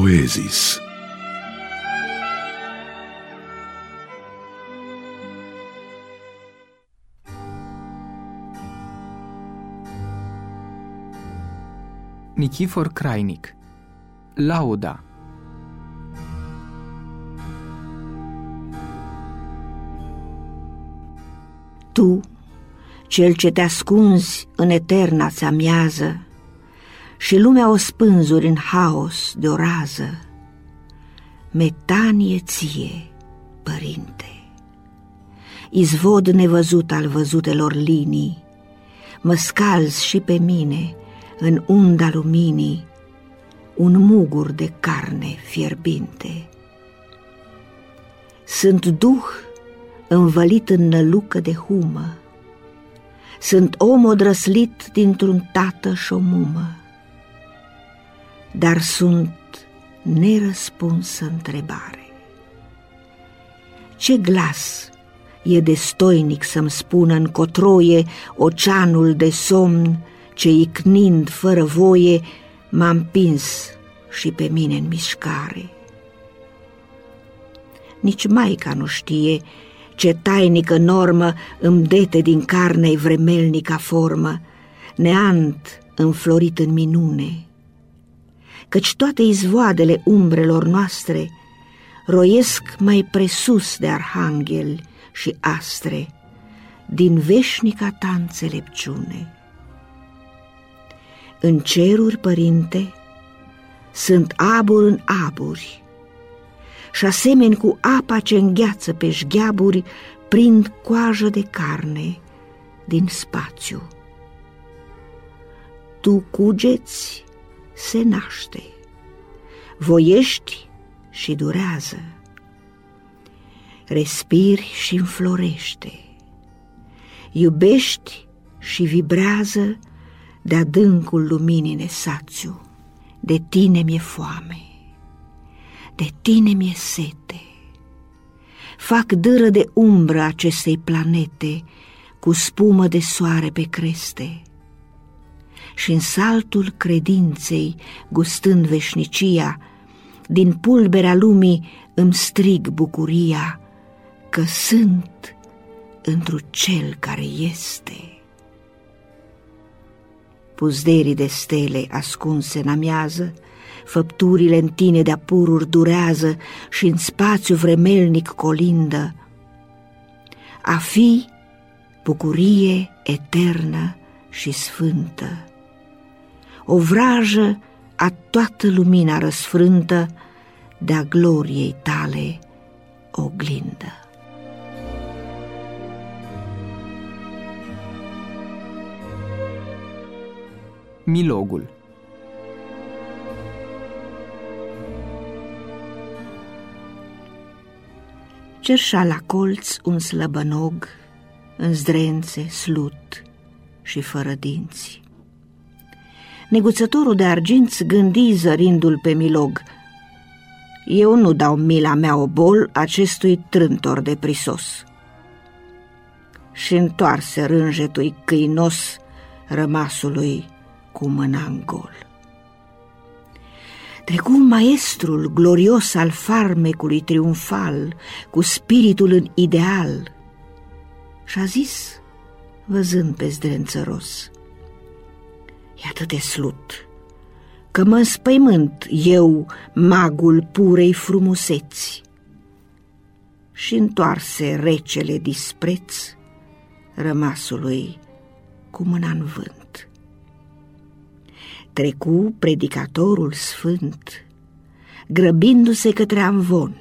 poezis. Nichifor Crainic Lauda Tu, cel ce te ascunzi în eterna ți amiază și lumea o spânzuri în haos de o rază, metanie ție, părinte, izvod nevăzut al văzutelor linii, mă scalzi și pe mine în unda luminii, un mugur de carne fierbinte. Sunt duh învălit în nălucă de humă, sunt om odrăslit dintr-un tată și o mumă, dar sunt nerăspunsă întrebare. Ce glas e destoinic să-mi spună în cotroie oceanul de somn ce icnind fără voie m-a împins și pe mine în mișcare. Nici Maica nu știe ce tainică normă îmi dete din carne vremelnica formă, neant înflorit în minune. Căci toate izvoadele umbrelor noastre roiesc mai presus de arhanghel și astre din veșnica ta înțelepciune. În ceruri, părinte, sunt abur în aburi și asemeni cu apa ce îngheață pe șgheaburi, prind coajă de carne din spațiu. Tu cugeți, se naște, voiești și durează, respiri și înflorește, iubești și vibrează de adâncul luminii nesațiu. De tine mi-e foame, de tine mi-e sete. Fac dâră de umbră acestei planete cu spumă de soare pe creste. Și în saltul credinței, gustând veșnicia, din pulberea lumii îmi strig bucuria că sunt întru cel care este puzderii de stele ascunse în amiază, făpturile în tine de apururi durează și în spațiu vremelnic colindă. A fi bucurie eternă și sfântă, o vrajă a toată lumina răsfrântă de-a gloriei tale oglindă. Milogul Cerșa la colț un slăbănog, în zdrențe, slut și fără dinți. Neguțătorul de arginți gândi zărindu-l pe milog. Eu nu dau mila mea obol acestui trântor de prisos. Și întoarse rânjetui câinos rămasului cu mâna în gol. Trecu maestrul glorios al farmecului triumfal, cu spiritul în ideal, și-a zis, văzând pe zdrențăros, E atât de slut, că mă înspăimânt eu, magul purei frumuseți. Și întoarse recele dispreț rămasului cu mâna în vânt trecu predicatorul sfânt, grăbindu-se către amvon.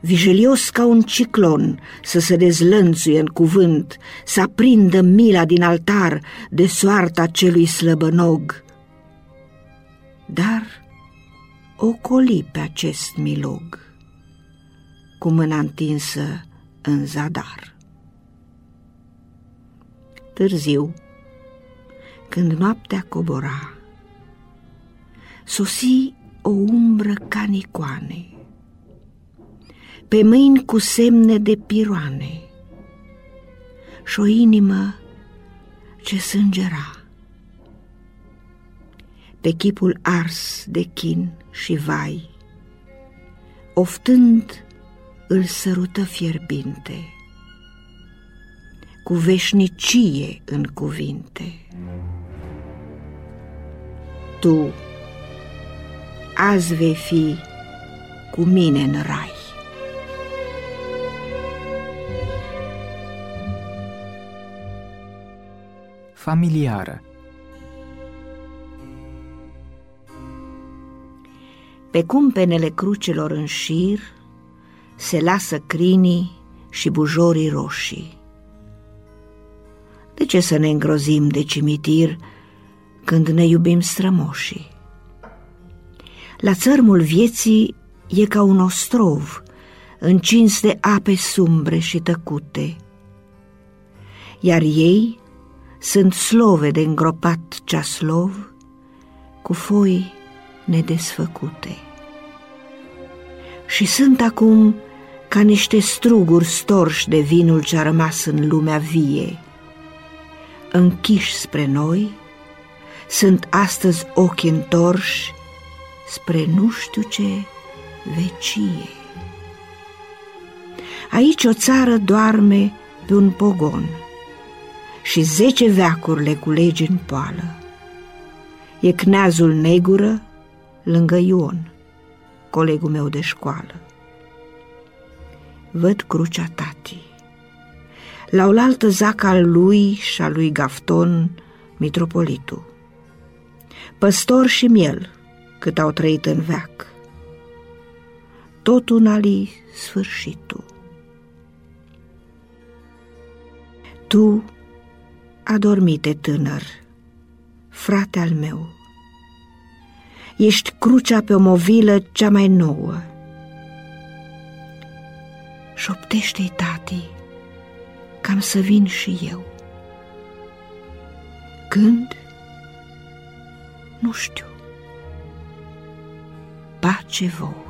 Vijelios ca un ciclon să se dezlănțuie în cuvânt, să aprindă mila din altar de soarta celui slăbănog. Dar ocoli pe acest milog, cu mâna întinsă în zadar. Târziu, când noaptea cobora, sosi o umbră ca nicoane, pe mâini cu semne de piroane și o inimă ce sângera. Pe chipul ars de chin, și vai, oftând îl sărută fierbinte, cu veșnicie în cuvinte. Tu azi vei fi cu mine în rai. Familiară Pe cumpenele crucelor în șir se lasă crinii și bujorii roșii. De ce să ne îngrozim de cimitir când ne iubim strămoșii? La țărmul vieții e ca un ostrov, încins de ape sumbre și tăcute, iar ei sunt slove de îngropat ceaslov cu foi nedesfăcute. Și sunt acum ca niște struguri storși de vinul ce-a rămas în lumea vie. Închiși spre noi, sunt astăzi ochi întorși spre nu știu ce vecie. Aici o țară doarme pe un pogon și zece veacuri le culege în poală. E cneazul negură lângă Ion, colegul meu de școală. Văd crucea tati. La oaltă zac al lui și al lui Gafton, mitropolitul. Păstor și miel, cât au trăit în veac. Tot un ali sfârșitul. Tu, adormite tânăr, frate al meu, ești crucea pe o movilă cea mai nouă. Șoptește-i, tati, cam să vin și eu. Când? Nu știu. Pace vouă.